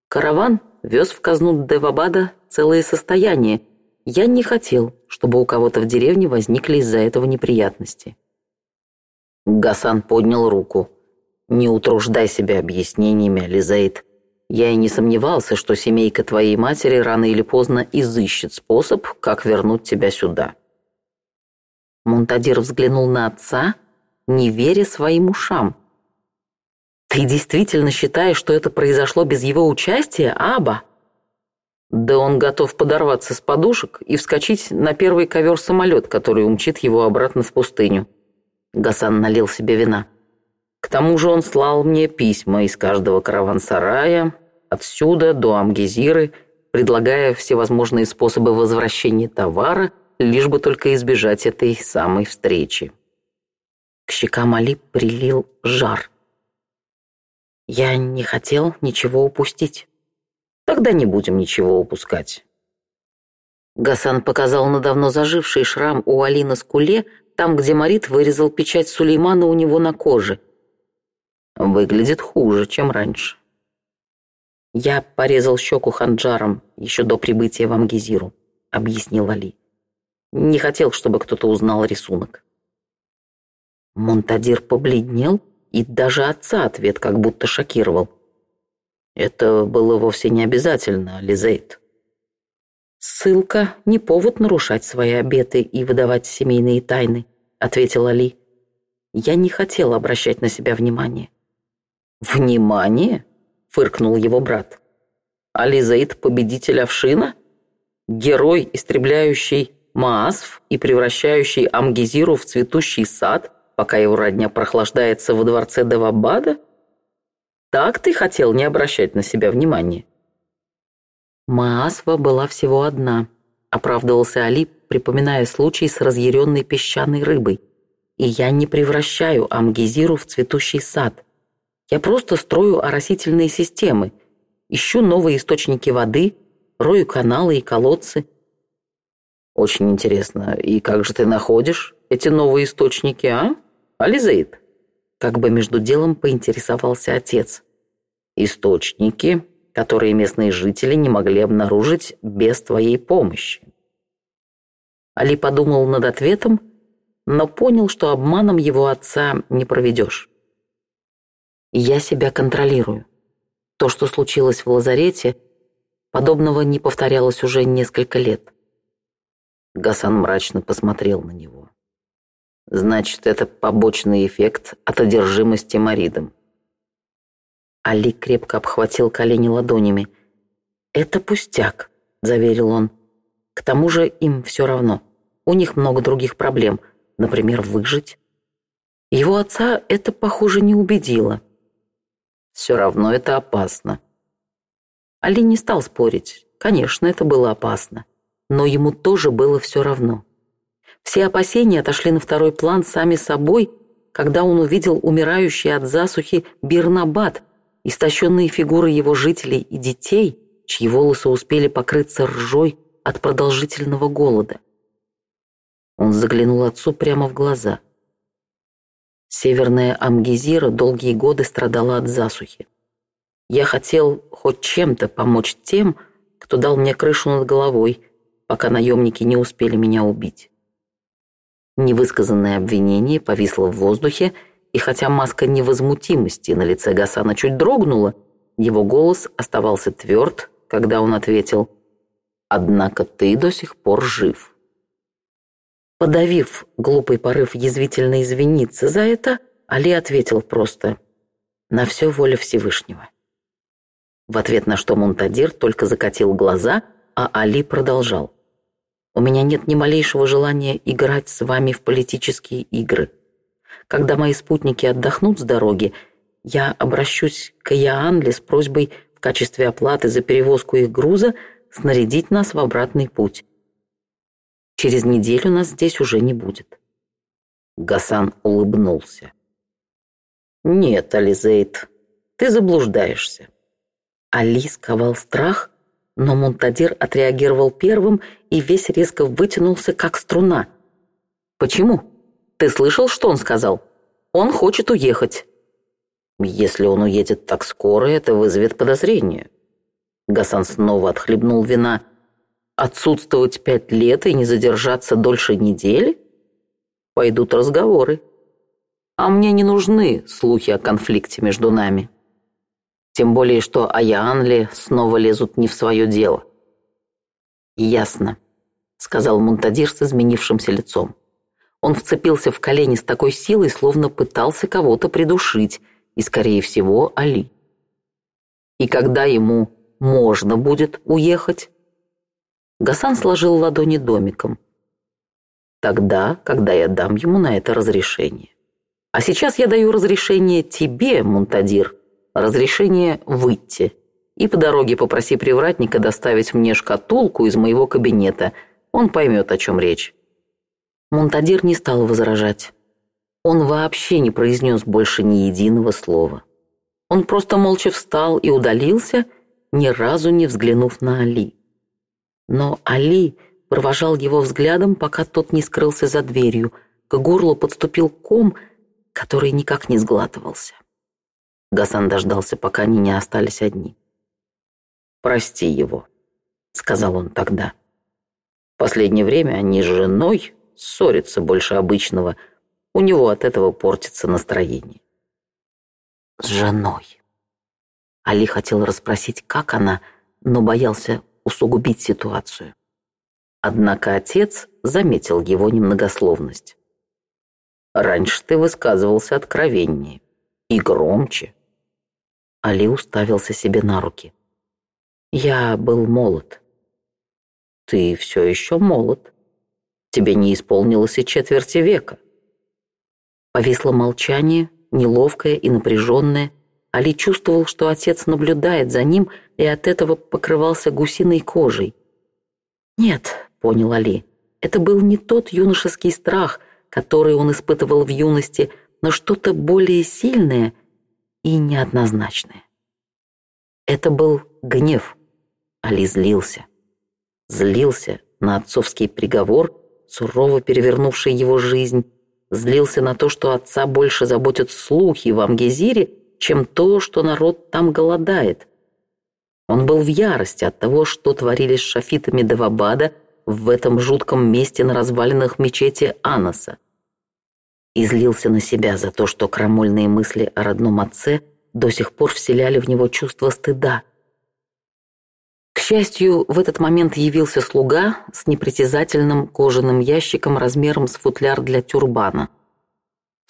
Караван вез в казну Девабада целое состояние. Я не хотел, чтобы у кого-то в деревне возникли из-за этого неприятности». Гасан поднял руку. «Не утруждай себя объяснениями, Ализаид. Я и не сомневался, что семейка твоей матери рано или поздно изыщет способ, как вернуть тебя сюда». Монтадир взглянул на отца, не веря своим ушам. «Ты действительно считаешь, что это произошло без его участия, Аба?» Да он готов подорваться с подушек и вскочить на первый ковер-самолет, который умчит его обратно в пустыню. Гасан налил себе вина. К тому же он слал мне письма из каждого караван-сарая, отсюда до Амгезиры, предлагая всевозможные способы возвращения товара, лишь бы только избежать этой самой встречи. К щекам Али прилил жар. «Я не хотел ничего упустить». «Тогда не будем ничего упускать». Гасан показал на давно заживший шрам у Али на скуле, там, где Марит вырезал печать Сулеймана у него на коже. Выглядит хуже, чем раньше. Я порезал щеку ханджаром еще до прибытия в Амгизиру, объяснил Али. Не хотел, чтобы кто-то узнал рисунок. Монтадир побледнел, и даже отца ответ как будто шокировал. Это было вовсе не обязательно, Лизейд. «Ссылка — не повод нарушать свои обеты и выдавать семейные тайны», — ответил Али. «Я не хотел обращать на себя внимание. «Внимание?» – фыркнул его брат. «Ализаид – победитель Овшина? Герой, истребляющий Маасф и превращающий Амгизиру в цветущий сад, пока его родня прохлаждается во дворце Девабада? Так ты хотел не обращать на себя внимания?» Маасва была всего одна, оправдывался Али, припоминая случай с разъяренной песчаной рыбой. «И я не превращаю Амгизиру в цветущий сад. Я просто строю оросительные системы, ищу новые источники воды, рою каналы и колодцы. Очень интересно, и как же ты находишь эти новые источники, а, Ализейд? Как бы между делом поинтересовался отец. Источники, которые местные жители не могли обнаружить без твоей помощи. Али подумал над ответом, но понял, что обманом его отца не проведешь я себя контролирую. То, что случилось в лазарете, подобного не повторялось уже несколько лет. Гасан мрачно посмотрел на него. Значит, это побочный эффект от одержимости Маридом. Али крепко обхватил колени ладонями. «Это пустяк», — заверил он. «К тому же им все равно. У них много других проблем. Например, выжить». Его отца это, похоже, не убедило. Все равно это опасно. Али не стал спорить. Конечно, это было опасно. Но ему тоже было все равно. Все опасения отошли на второй план сами собой, когда он увидел умирающий от засухи Бирнабад, истощенные фигуры его жителей и детей, чьи волосы успели покрыться ржой от продолжительного голода. Он заглянул отцу прямо в глаза. Северная Амгезира долгие годы страдала от засухи. Я хотел хоть чем-то помочь тем, кто дал мне крышу над головой, пока наемники не успели меня убить. Невысказанное обвинение повисло в воздухе, и хотя маска невозмутимости на лице Гасана чуть дрогнула, его голос оставался тверд, когда он ответил «Однако ты до сих пор жив». Подавив глупый порыв язвительно извиниться за это, Али ответил просто «На все воля Всевышнего». В ответ на что Мунтадир только закатил глаза, а Али продолжал. «У меня нет ни малейшего желания играть с вами в политические игры. Когда мои спутники отдохнут с дороги, я обращусь к Яанле с просьбой в качестве оплаты за перевозку их груза снарядить нас в обратный путь. Через неделю нас здесь уже не будет». Гасан улыбнулся. «Нет, Ализейд, ты заблуждаешься». Али сковал страх, но Монтадир отреагировал первым и весь резко вытянулся, как струна. «Почему? Ты слышал, что он сказал? Он хочет уехать». «Если он уедет так скоро, это вызовет подозрение». Гасан снова отхлебнул вина – Отсутствовать пять лет и не задержаться дольше недели? Пойдут разговоры. А мне не нужны слухи о конфликте между нами. Тем более, что Аянли снова лезут не в свое дело. «Ясно», — сказал Мунтадир с изменившимся лицом. Он вцепился в колени с такой силой, словно пытался кого-то придушить, и, скорее всего, Али. И когда ему можно будет уехать? Гасан сложил ладони домиком. «Тогда, когда я дам ему на это разрешение. А сейчас я даю разрешение тебе, Мунтадир, разрешение выйти. И по дороге попроси привратника доставить мне шкатулку из моего кабинета. Он поймет, о чем речь». Мунтадир не стал возражать. Он вообще не произнес больше ни единого слова. Он просто молча встал и удалился, ни разу не взглянув на Али. Но Али провожал его взглядом, пока тот не скрылся за дверью. К горлу подступил ком, который никак не сглатывался. Гасан дождался, пока они не остались одни. «Прости его», — сказал он тогда. «В последнее время они с женой ссорятся больше обычного. У него от этого портится настроение». «С женой». Али хотел расспросить, как она, но боялся усугубить ситуацию. Однако отец заметил его немногословность. «Раньше ты высказывался откровеннее и громче». Али уставился себе на руки. «Я был молод». «Ты все еще молод. Тебе не исполнилось и четверти века». Повисло молчание, неловкое и напряженное, Али чувствовал, что отец наблюдает за ним и от этого покрывался гусиной кожей. «Нет», — понял Али, — «это был не тот юношеский страх, который он испытывал в юности, но что-то более сильное и неоднозначное». Это был гнев. Али злился. Злился на отцовский приговор, сурово перевернувший его жизнь, злился на то, что отца больше заботят слухи в Амгезире, чем то, что народ там голодает. Он был в ярости от того, что творили с шафитами Давабада в этом жутком месте на развалинах мечети Анаса. И злился на себя за то, что крамольные мысли о родном отце до сих пор вселяли в него чувство стыда. К счастью, в этот момент явился слуга с непритязательным кожаным ящиком размером с футляр для тюрбана –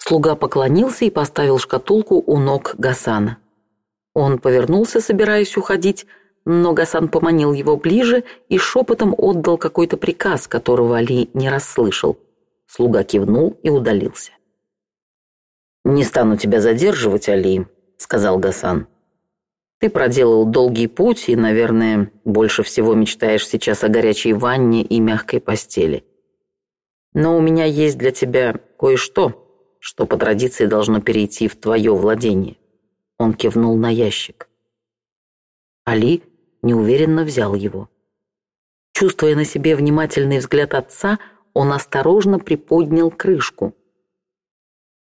Слуга поклонился и поставил шкатулку у ног Гасана. Он повернулся, собираясь уходить, но Гасан поманил его ближе и шепотом отдал какой-то приказ, которого Али не расслышал. Слуга кивнул и удалился. «Не стану тебя задерживать, Али», — сказал Гасан. «Ты проделал долгий путь и, наверное, больше всего мечтаешь сейчас о горячей ванне и мягкой постели. Но у меня есть для тебя кое-что, что по традиции должно перейти в твое владение. Он кивнул на ящик. Али неуверенно взял его. Чувствуя на себе внимательный взгляд отца, он осторожно приподнял крышку.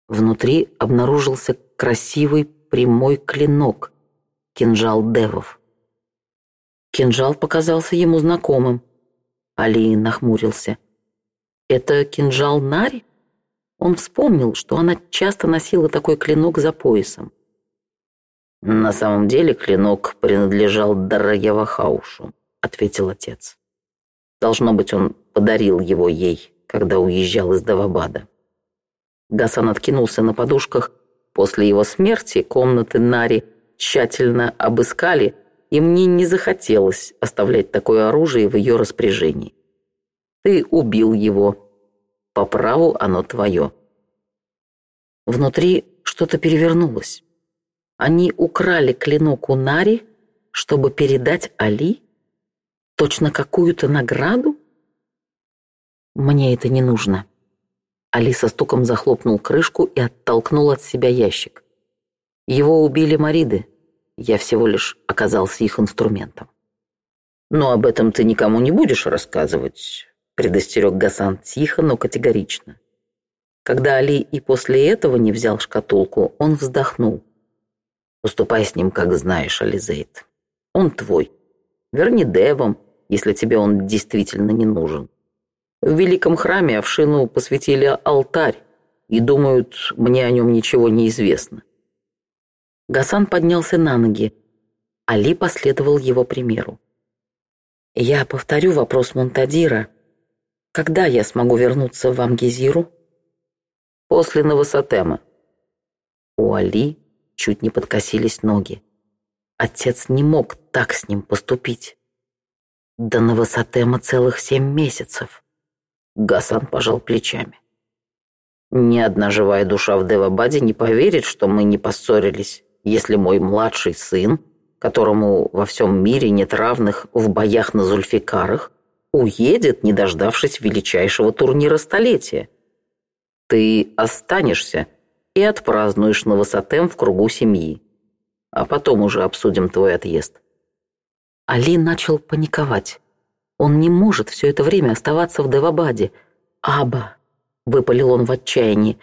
Внутри обнаружился красивый прямой клинок — кинжал девов. Кинжал показался ему знакомым. Али нахмурился. «Это кинжал Нари?» Он вспомнил, что она часто носила такой клинок за поясом. «На самом деле клинок принадлежал Дарагевахаушу», — ответил отец. «Должно быть, он подарил его ей, когда уезжал из Давабада». Гасан откинулся на подушках. После его смерти комнаты Нари тщательно обыскали, и мне не захотелось оставлять такое оружие в ее распоряжении. «Ты убил его», по праву оно твое. Внутри что-то перевернулось. Они украли клинок у Нари, чтобы передать Али? Точно какую-то награду? Мне это не нужно. Али со стуком захлопнул крышку и оттолкнул от себя ящик. Его убили Мариды. Я всего лишь оказался их инструментом. Но об этом ты никому не будешь рассказывать предостерег Гасан тихо, но категорично. Когда Али и после этого не взял шкатулку, он вздохнул. «Поступай с ним, как знаешь, Ализейд. Он твой. Верни Девам, если тебе он действительно не нужен. В Великом Храме овшину посвятили алтарь, и думают, мне о нем ничего не известно». Гасан поднялся на ноги. Али последовал его примеру. «Я повторю вопрос Монтадира, когда я смогу вернуться в Амгизиру? После Новосатема. У Али чуть не подкосились ноги. Отец не мог так с ним поступить. До Новосатема целых семь месяцев. Гасан пожал плечами. Ни одна живая душа в Девабаде не поверит, что мы не поссорились, если мой младший сын, которому во всем мире нет равных в боях на Зульфикарах, уедет, не дождавшись величайшего турнира столетия. Ты останешься и отпразднуешь новосатем в кругу семьи. А потом уже обсудим твой отъезд. Али начал паниковать. Он не может все это время оставаться в Девабаде. «Аба!» — выпалил он в отчаянии.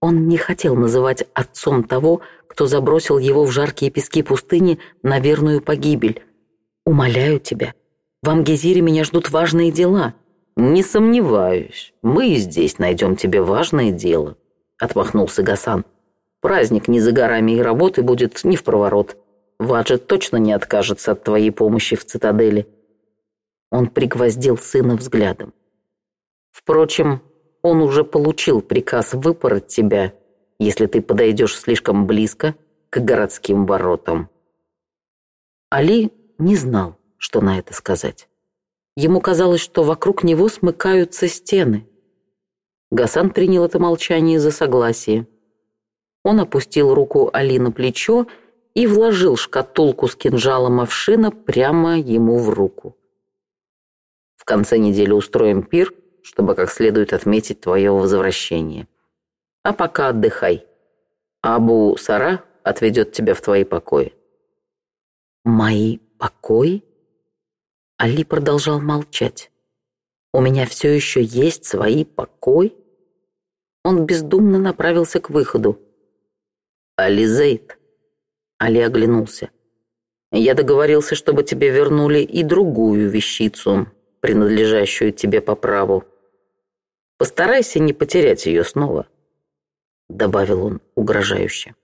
Он не хотел называть отцом того, кто забросил его в жаркие пески пустыни на верную погибель. «Умоляю тебя, в Амгезире меня ждут важные дела». «Не сомневаюсь, мы и здесь найдем тебе важное дело», — отмахнулся Гасан. «Праздник не за горами и работы будет не в проворот. Ваджет точно не откажется от твоей помощи в цитадели». Он пригвоздил сына взглядом. «Впрочем, он уже получил приказ выпороть тебя, если ты подойдешь слишком близко к городским воротам». Али не знал, что на это сказать. Ему казалось, что вокруг него смыкаются стены. Гасан принял это молчание за согласие. Он опустил руку Али на плечо и вложил шкатулку с кинжалом овшина прямо ему в руку. «В конце недели устроим пир, чтобы как следует отметить твое возвращение. А пока отдыхай. Абу Сара отведет тебя в твои покои». «Мои покои?» Али продолжал молчать. «У меня все еще есть свои покой?» Он бездумно направился к выходу. «Али Зейд!» Али оглянулся. «Я договорился, чтобы тебе вернули и другую вещицу, принадлежащую тебе по праву. Постарайся не потерять ее снова», — добавил он угрожающе.